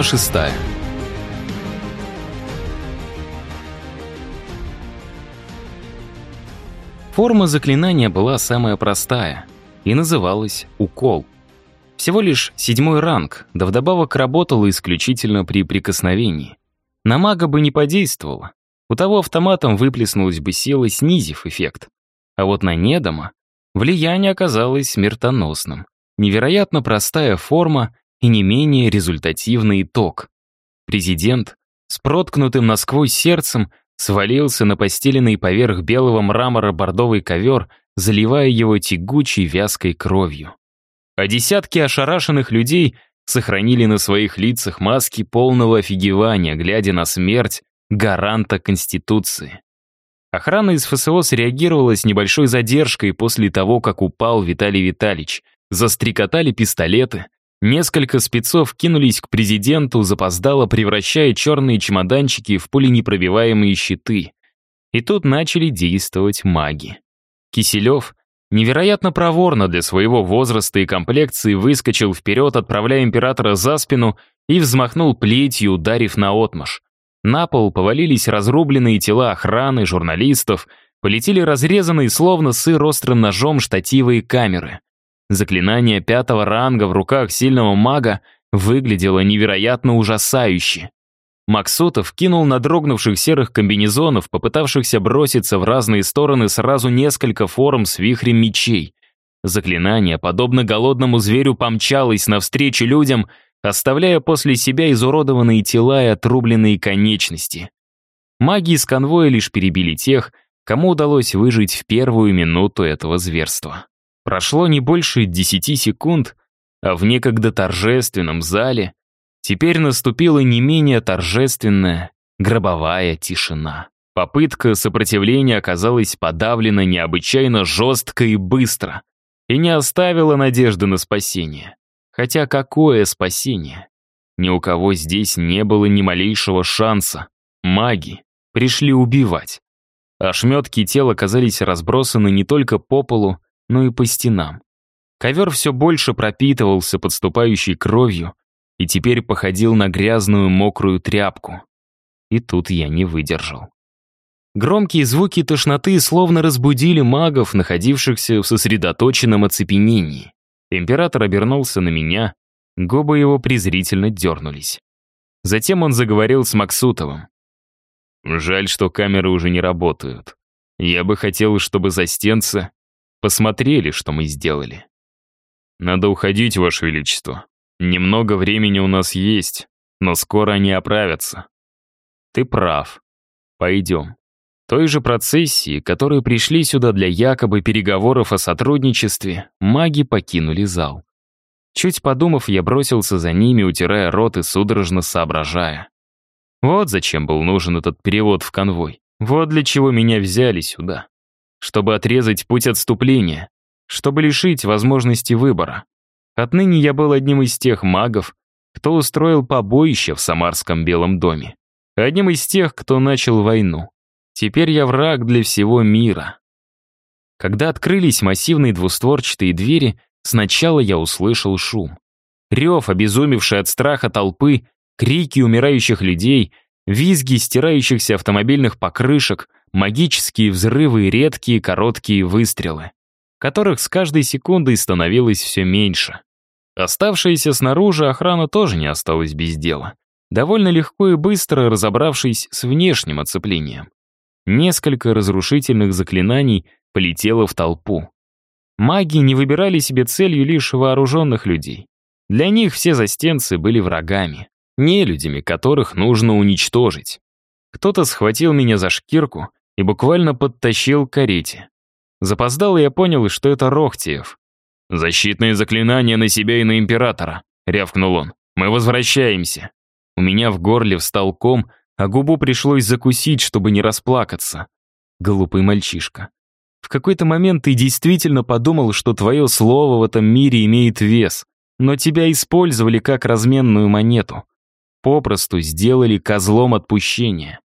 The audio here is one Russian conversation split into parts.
Глава шестая. Форма заклинания была самая простая и называлась «Укол». Всего лишь седьмой ранг, да вдобавок работала исключительно при прикосновении. На мага бы не подействовала. У того автоматом выплеснулась бы сила, снизив эффект. А вот на недома влияние оказалось смертоносным. Невероятно простая форма и не менее результативный итог. Президент с проткнутым насквозь сердцем свалился на постеленный поверх белого мрамора бордовый ковер, заливая его тягучей вязкой кровью. А десятки ошарашенных людей сохранили на своих лицах маски полного офигевания, глядя на смерть гаранта Конституции. Охрана из ФСО среагировала с небольшой задержкой после того, как упал Виталий Витальевич. Застрекотали пистолеты, Несколько спецов кинулись к президенту, запоздало превращая черные чемоданчики в пуленепробиваемые щиты. И тут начали действовать маги. Киселев невероятно проворно для своего возраста и комплекции выскочил вперед, отправляя императора за спину и взмахнул плетью, ударив на отмаш. На пол повалились разрубленные тела охраны, журналистов, полетели разрезанные, словно сыр острым ножом, штативы и камеры. Заклинание пятого ранга в руках сильного мага выглядело невероятно ужасающе. Максутов кинул на дрогнувших серых комбинезонов, попытавшихся броситься в разные стороны сразу несколько форм с вихрем мечей. Заклинание, подобно голодному зверю, помчалось навстречу людям, оставляя после себя изуродованные тела и отрубленные конечности. Маги из конвоя лишь перебили тех, кому удалось выжить в первую минуту этого зверства. Прошло не больше десяти секунд, а в некогда торжественном зале теперь наступила не менее торжественная гробовая тишина. Попытка сопротивления оказалась подавлена необычайно жестко и быстро и не оставила надежды на спасение. Хотя какое спасение? Ни у кого здесь не было ни малейшего шанса. Маги пришли убивать. Ошметки тел оказались разбросаны не только по полу, но и по стенам. Ковер все больше пропитывался подступающей кровью и теперь походил на грязную мокрую тряпку. И тут я не выдержал. Громкие звуки тошноты словно разбудили магов, находившихся в сосредоточенном оцепенении. Император обернулся на меня, губы его презрительно дернулись. Затем он заговорил с Максутовым. «Жаль, что камеры уже не работают. Я бы хотел, чтобы застенцы Посмотрели, что мы сделали. Надо уходить, Ваше Величество. Немного времени у нас есть, но скоро они оправятся. Ты прав. Пойдем. Той же процессии, которые пришли сюда для якобы переговоров о сотрудничестве, маги покинули зал. Чуть подумав, я бросился за ними, утирая рот и судорожно соображая. Вот зачем был нужен этот перевод в конвой. Вот для чего меня взяли сюда чтобы отрезать путь отступления, чтобы лишить возможности выбора. Отныне я был одним из тех магов, кто устроил побоище в Самарском Белом доме. Одним из тех, кто начал войну. Теперь я враг для всего мира. Когда открылись массивные двустворчатые двери, сначала я услышал шум. Рев, обезумевший от страха толпы, крики умирающих людей, визги стирающихся автомобильных покрышек — магические взрывы и редкие короткие выстрелы, которых с каждой секундой становилось все меньше. Оставшаяся снаружи охрана тоже не осталась без дела, довольно легко и быстро разобравшись с внешним оцеплением. Несколько разрушительных заклинаний полетело в толпу. Маги не выбирали себе целью лишь вооруженных людей. Для них все застенцы были врагами, не людьми, которых нужно уничтожить. Кто-то схватил меня за шкирку и буквально подтащил к карете. Запоздал, и я понял, что это Рохтиев. «Защитные заклинания на себя и на Императора», — рявкнул он. «Мы возвращаемся». У меня в горле встал ком, а губу пришлось закусить, чтобы не расплакаться. Глупый мальчишка. В какой-то момент ты действительно подумал, что твое слово в этом мире имеет вес, но тебя использовали как разменную монету. Попросту сделали козлом отпущения.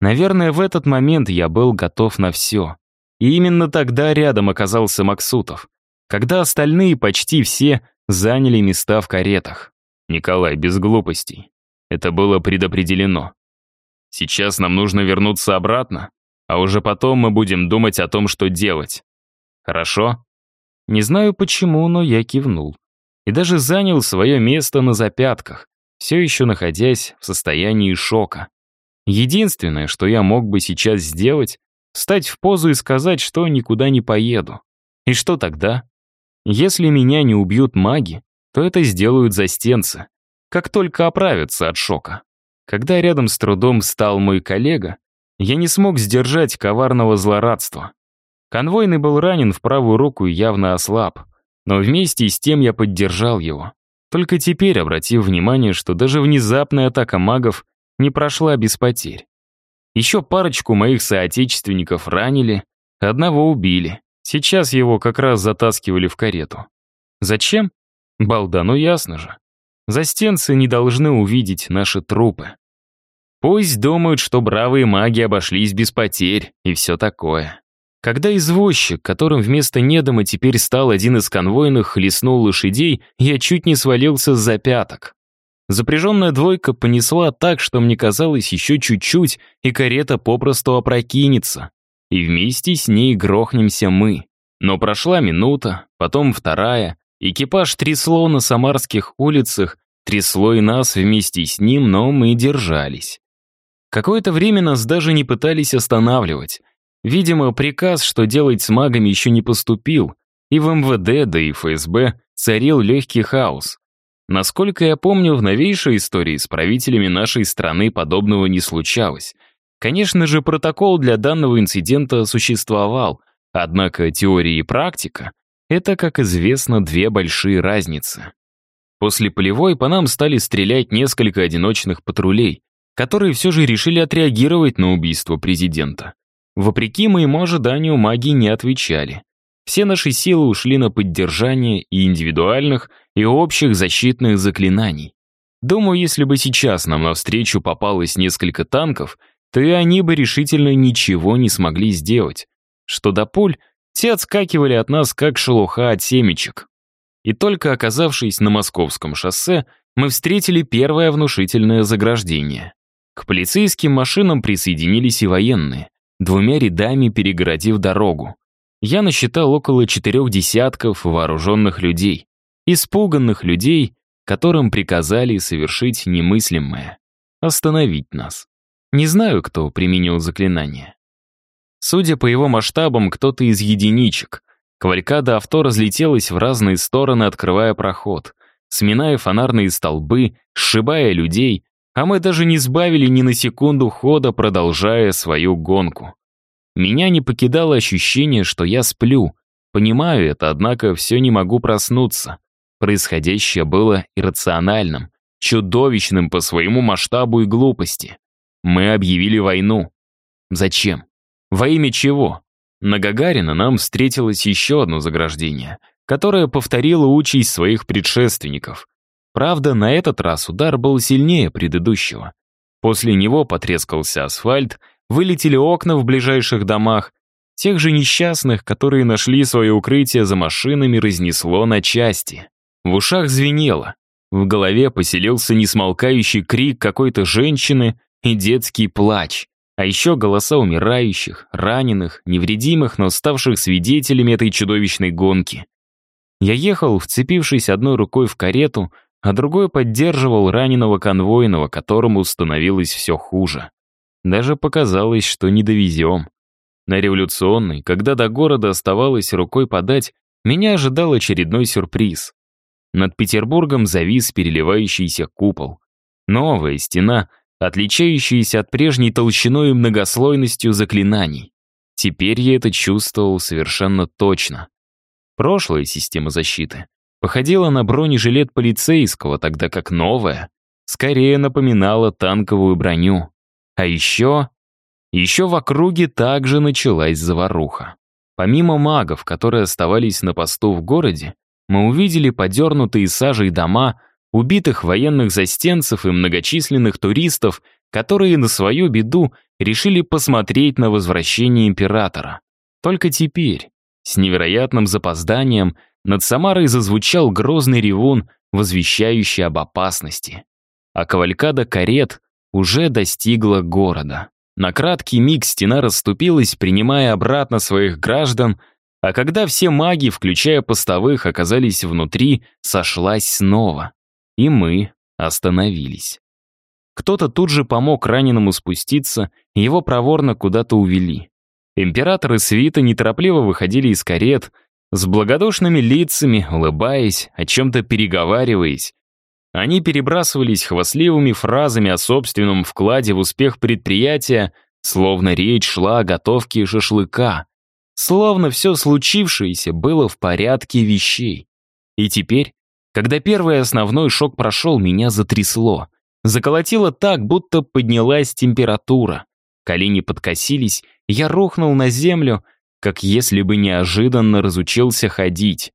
Наверное, в этот момент я был готов на все. И именно тогда рядом оказался Максутов, когда остальные почти все заняли места в каретах. «Николай, без глупостей. Это было предопределено. Сейчас нам нужно вернуться обратно, а уже потом мы будем думать о том, что делать. Хорошо? Не знаю почему, но я кивнул. И даже занял свое место на запятках, все еще находясь в состоянии шока. Единственное, что я мог бы сейчас сделать, встать в позу и сказать, что никуда не поеду. И что тогда? Если меня не убьют маги, то это сделают застенцы, как только оправятся от шока. Когда рядом с трудом стал мой коллега, я не смог сдержать коварного злорадства. Конвойный был ранен в правую руку и явно ослаб, но вместе с тем я поддержал его. Только теперь обратив внимание, что даже внезапная атака магов не прошла без потерь. Еще парочку моих соотечественников ранили, одного убили. Сейчас его как раз затаскивали в карету. Зачем? Балда, ну ясно же. Застенцы не должны увидеть наши трупы. Пусть думают, что бравые маги обошлись без потерь и все такое. Когда извозчик, которым вместо недома теперь стал один из конвойных, хлестнул лошадей, я чуть не свалился с запяток. Запряженная двойка понесла так, что мне казалось еще чуть-чуть, и карета попросту опрокинется. И вместе с ней грохнемся мы. Но прошла минута, потом вторая. Экипаж трясло на самарских улицах, трясло и нас вместе с ним, но мы держались. Какое-то время нас даже не пытались останавливать. Видимо, приказ, что делать с магами, еще не поступил, и в МВД, да и ФСБ царил легкий хаос. Насколько я помню, в новейшей истории с правителями нашей страны подобного не случалось. Конечно же, протокол для данного инцидента существовал, однако теория и практика — это, как известно, две большие разницы. После полевой по нам стали стрелять несколько одиночных патрулей, которые все же решили отреагировать на убийство президента. Вопреки моему ожиданию, маги не отвечали. Все наши силы ушли на поддержание и индивидуальных, и общих защитных заклинаний. Думаю, если бы сейчас нам навстречу попалось несколько танков, то и они бы решительно ничего не смогли сделать. Что до пуль, те отскакивали от нас, как шелуха от семечек. И только оказавшись на московском шоссе, мы встретили первое внушительное заграждение. К полицейским машинам присоединились и военные, двумя рядами перегородив дорогу я насчитал около четырех десятков вооруженных людей, испуганных людей, которым приказали совершить немыслимое — остановить нас. Не знаю, кто применил заклинание. Судя по его масштабам, кто-то из единичек. Кавалькада авто разлетелась в разные стороны, открывая проход, сминая фонарные столбы, сшибая людей, а мы даже не сбавили ни на секунду хода, продолжая свою гонку. Меня не покидало ощущение, что я сплю. Понимаю это, однако все не могу проснуться. Происходящее было иррациональным, чудовищным по своему масштабу и глупости. Мы объявили войну. Зачем? Во имя чего? На Гагарина нам встретилось еще одно заграждение, которое повторило участь своих предшественников. Правда, на этот раз удар был сильнее предыдущего. После него потрескался асфальт, вылетели окна в ближайших домах, тех же несчастных, которые нашли свое укрытие за машинами, разнесло на части. В ушах звенело, в голове поселился несмолкающий крик какой-то женщины и детский плач, а еще голоса умирающих, раненых, невредимых, но ставших свидетелями этой чудовищной гонки. Я ехал, вцепившись одной рукой в карету, а другой поддерживал раненого конвойного, которому становилось все хуже. Даже показалось, что не довезем. На революционной, когда до города оставалось рукой подать, меня ожидал очередной сюрприз. Над Петербургом завис переливающийся купол. Новая стена, отличающаяся от прежней толщиной и многослойностью заклинаний. Теперь я это чувствовал совершенно точно. Прошлая система защиты походила на бронежилет полицейского, тогда как новая скорее напоминала танковую броню. А еще... Еще в округе также началась заваруха. Помимо магов, которые оставались на посту в городе, мы увидели подернутые сажей дома, убитых военных застенцев и многочисленных туристов, которые на свою беду решили посмотреть на возвращение императора. Только теперь, с невероятным запозданием, над Самарой зазвучал грозный ревун, возвещающий об опасности. а кавалькада карет уже достигла города. На краткий миг стена расступилась, принимая обратно своих граждан, а когда все маги, включая постовых, оказались внутри, сошлась снова. И мы остановились. Кто-то тут же помог раненому спуститься, и его проворно куда-то увели. Императоры свита неторопливо выходили из карет, с благодушными лицами, улыбаясь, о чем-то переговариваясь. Они перебрасывались хвастливыми фразами о собственном вкладе в успех предприятия, словно речь шла о готовке шашлыка. Словно все случившееся было в порядке вещей. И теперь, когда первый основной шок прошел, меня затрясло. Заколотило так, будто поднялась температура. Колени подкосились, я рухнул на землю, как если бы неожиданно разучился ходить.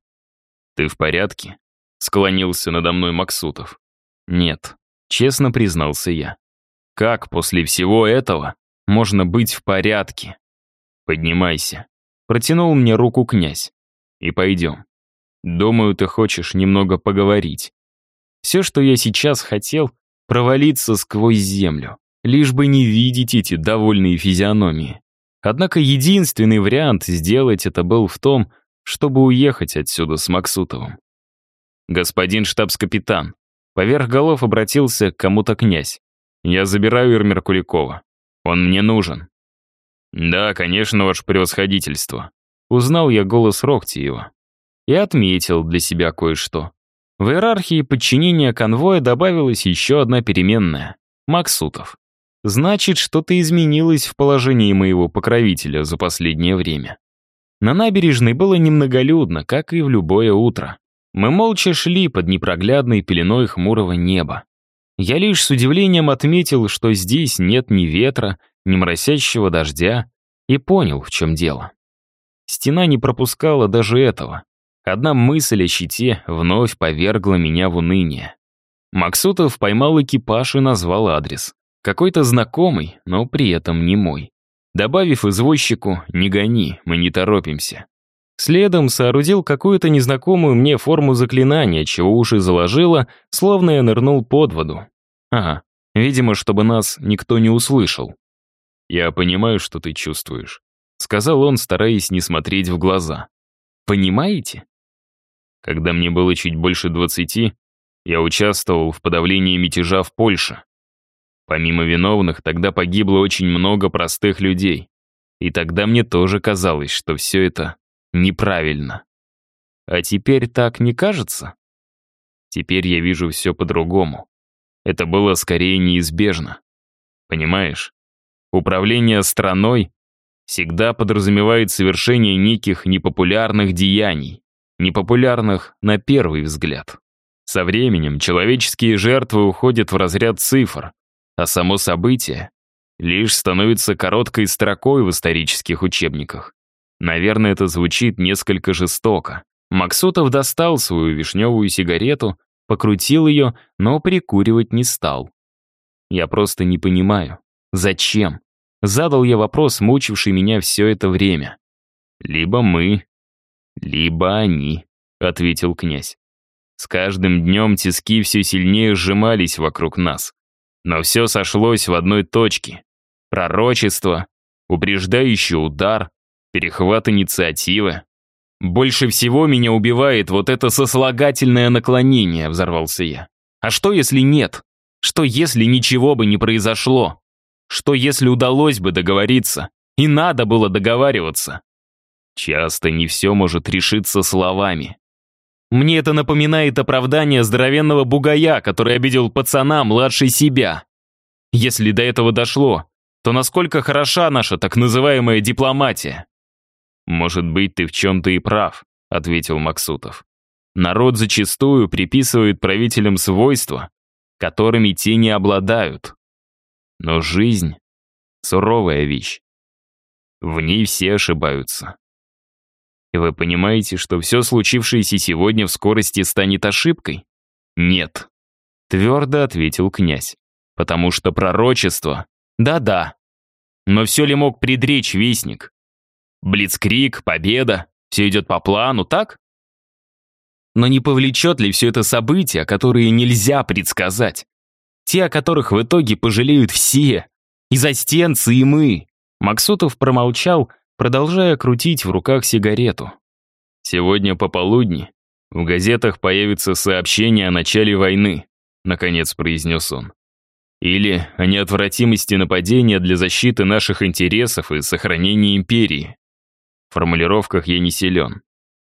«Ты в порядке?» — склонился надо мной Максутов. «Нет», — честно признался я. «Как после всего этого можно быть в порядке?» «Поднимайся», — протянул мне руку князь. «И пойдем. Думаю, ты хочешь немного поговорить. Все, что я сейчас хотел, провалиться сквозь землю, лишь бы не видеть эти довольные физиономии. Однако единственный вариант сделать это был в том, чтобы уехать отсюда с Максутовым. «Господин штабс-капитан», поверх голов обратился к кому-то князь. «Я забираю Ирмер Куликова. Он мне нужен». «Да, конечно, ваше превосходительство». Узнал я голос Рохтиева. И отметил для себя кое-что. В иерархии подчинения конвоя добавилась еще одна переменная — Максутов. Значит, что-то изменилось в положении моего покровителя за последнее время. На набережной было немноголюдно, как и в любое утро. Мы молча шли под непроглядной пеленой хмурого неба. Я лишь с удивлением отметил, что здесь нет ни ветра, ни моросящего дождя, и понял, в чем дело. Стена не пропускала даже этого. Одна мысль о щите вновь повергла меня в уныние. Максутов поймал экипаж и назвал адрес. Какой-то знакомый, но при этом не мой. Добавив извозчику «не гони, мы не торопимся». Следом соорудил какую-то незнакомую мне форму заклинания, чего уши заложило, словно я нырнул под воду. Ага, видимо, чтобы нас никто не услышал. «Я понимаю, что ты чувствуешь», — сказал он, стараясь не смотреть в глаза. «Понимаете?» Когда мне было чуть больше двадцати, я участвовал в подавлении мятежа в Польше. Помимо виновных, тогда погибло очень много простых людей. И тогда мне тоже казалось, что все это неправильно. А теперь так не кажется? Теперь я вижу все по-другому. Это было скорее неизбежно. Понимаешь? Управление страной всегда подразумевает совершение неких непопулярных деяний, непопулярных на первый взгляд. Со временем человеческие жертвы уходят в разряд цифр, а само событие лишь становится короткой строкой в исторических учебниках. Наверное, это звучит несколько жестоко. Максутов достал свою вишневую сигарету, покрутил ее, но прикуривать не стал. Я просто не понимаю, зачем? Задал я вопрос, мучивший меня все это время. Либо мы, либо они, ответил князь. С каждым днем тиски все сильнее сжимались вокруг нас. Но все сошлось в одной точке. Пророчество, упреждающий удар, перехват инициативы. «Больше всего меня убивает вот это сослагательное наклонение», — взорвался я. «А что, если нет? Что, если ничего бы не произошло? Что, если удалось бы договориться? И надо было договариваться?» Часто не все может решиться словами. Мне это напоминает оправдание здоровенного бугая, который обидел пацана младше себя. Если до этого дошло, то насколько хороша наша так называемая дипломатия? «Может быть, ты в чем-то и прав», — ответил Максутов. «Народ зачастую приписывает правителям свойства, которыми те не обладают. Но жизнь — суровая вещь. В ней все ошибаются. И вы понимаете, что все случившееся сегодня в скорости станет ошибкой? Нет. Твердо ответил князь. Потому что пророчество... Да-да. Но все ли мог предречь вестник? Блицкрик, победа, все идет по плану, так? Но не повлечет ли все это события, которые нельзя предсказать? Те, о которых в итоге пожалеют все. И застенцы, и мы. Максутов промолчал, продолжая крутить в руках сигарету. Сегодня пополудни в газетах появится сообщение о начале войны, наконец произнес он. Или о неотвратимости нападения для защиты наших интересов и сохранения империи. В формулировках я не силен.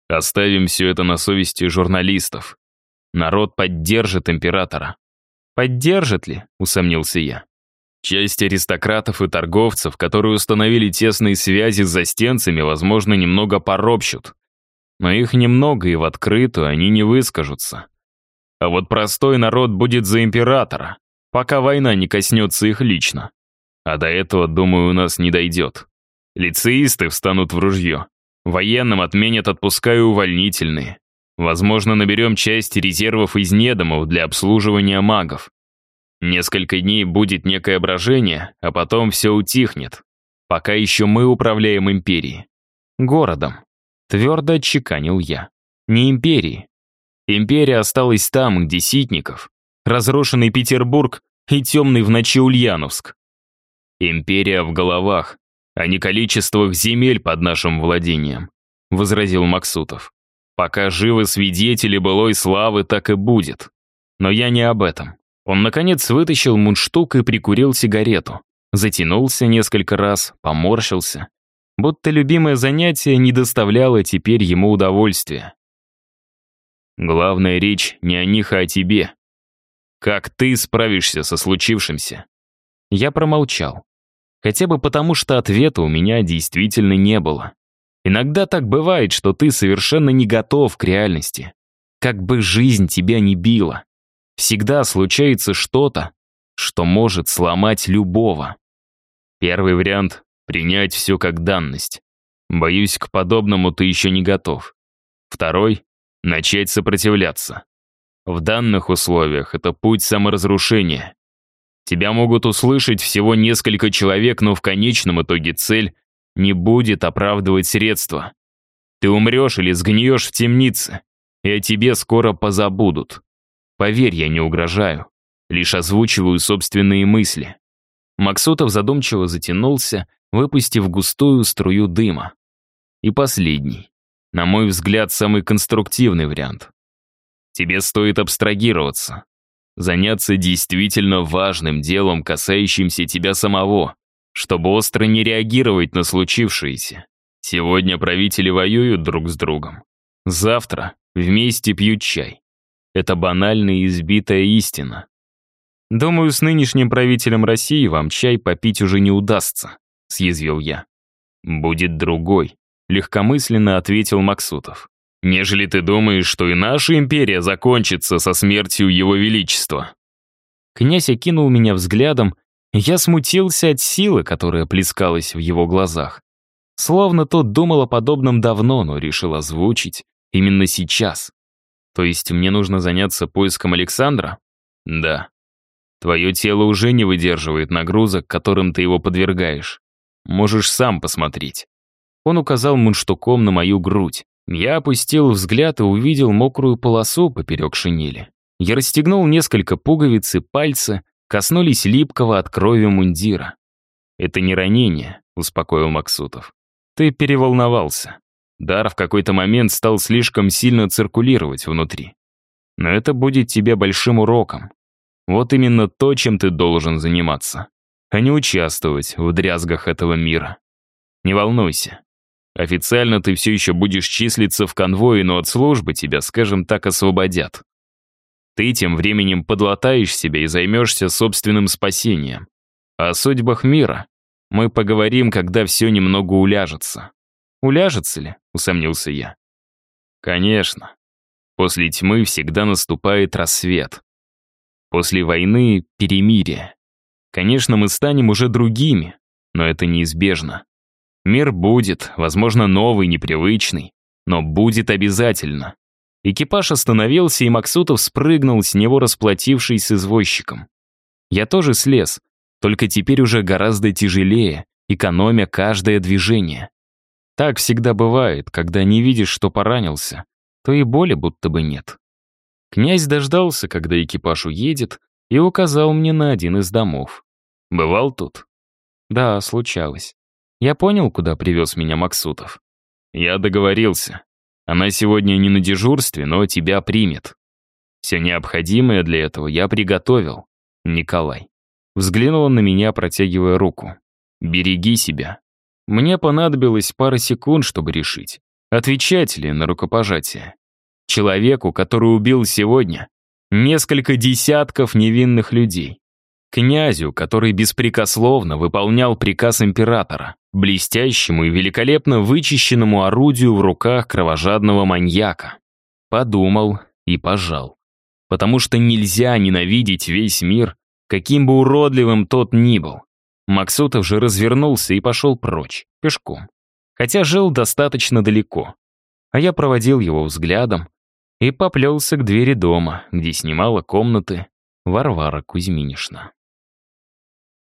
Оставим все это на совести журналистов. Народ поддержит императора. Поддержит ли? Усомнился я. Часть аристократов и торговцев, которые установили тесные связи с застенцами, возможно, немного поропщут. Но их немного, и в открытую они не выскажутся. А вот простой народ будет за императора, пока война не коснется их лично. А до этого, думаю, у нас не дойдет. Лицеисты встанут в ружье. Военным отменят отпуска и увольнительные. Возможно, наберем часть резервов из недомов для обслуживания магов. Несколько дней будет некое брожение, а потом все утихнет. Пока еще мы управляем империей. Городом. Твердо отчеканил я. Не империей. Империя осталась там, где Ситников, разрушенный Петербург и темный в ночи Ульяновск. Империя в головах, а не количествах земель под нашим владением, возразил Максутов. Пока живы свидетели былой славы, так и будет. Но я не об этом. Он, наконец, вытащил мундштук и прикурил сигарету. Затянулся несколько раз, поморщился. Будто любимое занятие не доставляло теперь ему удовольствия. Главная речь не о них, а о тебе. Как ты справишься со случившимся? Я промолчал. Хотя бы потому, что ответа у меня действительно не было. Иногда так бывает, что ты совершенно не готов к реальности. Как бы жизнь тебя не била. Всегда случается что-то, что может сломать любого. Первый вариант — принять все как данность. Боюсь, к подобному ты еще не готов. Второй — начать сопротивляться. В данных условиях это путь саморазрушения. Тебя могут услышать всего несколько человек, но в конечном итоге цель не будет оправдывать средства. Ты умрешь или сгниешь в темнице, и о тебе скоро позабудут. Поверь, я не угрожаю. Лишь озвучиваю собственные мысли. Максутов задумчиво затянулся, выпустив густую струю дыма. И последний. На мой взгляд, самый конструктивный вариант. Тебе стоит абстрагироваться. Заняться действительно важным делом, касающимся тебя самого, чтобы остро не реагировать на случившееся. Сегодня правители воюют друг с другом. Завтра вместе пьют чай. Это банальная избитая истина. Думаю, с нынешним правителем России вам чай попить уже не удастся, съязвил я. Будет другой, легкомысленно ответил Максутов. Нежели ты думаешь, что и наша империя закончится со смертью его величества. Князь окинул меня взглядом, я смутился от силы, которая плескалась в его глазах. Словно тот думал о подобном давно, но решил озвучить именно сейчас. То есть мне нужно заняться поиском Александра? Да. Твое тело уже не выдерживает нагрузок, которым ты его подвергаешь. Можешь сам посмотреть. Он указал мундштуком на мою грудь. Я опустил взгляд и увидел мокрую полосу поперек шинели. Я расстегнул несколько пуговиц, и пальцы коснулись липкого от крови мундира. «Это не ранение», — успокоил Максутов. «Ты переволновался. Дар в какой-то момент стал слишком сильно циркулировать внутри. Но это будет тебе большим уроком. Вот именно то, чем ты должен заниматься, а не участвовать в дрязгах этого мира. Не волнуйся. Официально ты все еще будешь числиться в конвое, но от службы тебя, скажем так, освободят. Ты тем временем подлатаешь себя и займешься собственным спасением. О судьбах мира мы поговорим, когда все немного уляжется. Уляжется ли? Усомнился я. Конечно. После тьмы всегда наступает рассвет. После войны — перемирие. Конечно, мы станем уже другими, но это неизбежно. Мир будет, возможно, новый, непривычный, но будет обязательно. Экипаж остановился, и Максутов спрыгнул с него, расплатившись с извозчиком. Я тоже слез, только теперь уже гораздо тяжелее, экономя каждое движение. Так всегда бывает, когда не видишь, что поранился, то и боли будто бы нет. Князь дождался, когда экипаж уедет, и указал мне на один из домов. «Бывал тут?» Да, случалось. Я понял, куда привез меня Максутов. Я договорился. Она сегодня не на дежурстве, но тебя примет. Все необходимое для этого я приготовил, Николай. Взглянул он на меня, протягивая руку. «Береги себя». Мне понадобилось пара секунд, чтобы решить, отвечать ли на рукопожатие. Человеку, который убил сегодня несколько десятков невинных людей. Князю, который беспрекословно выполнял приказ императора, блестящему и великолепно вычищенному орудию в руках кровожадного маньяка. Подумал и пожал. Потому что нельзя ненавидеть весь мир, каким бы уродливым тот ни был. Максутов же развернулся и пошел прочь, пешком. Хотя жил достаточно далеко. А я проводил его взглядом и поплелся к двери дома, где снимала комнаты Варвара Кузьминишна.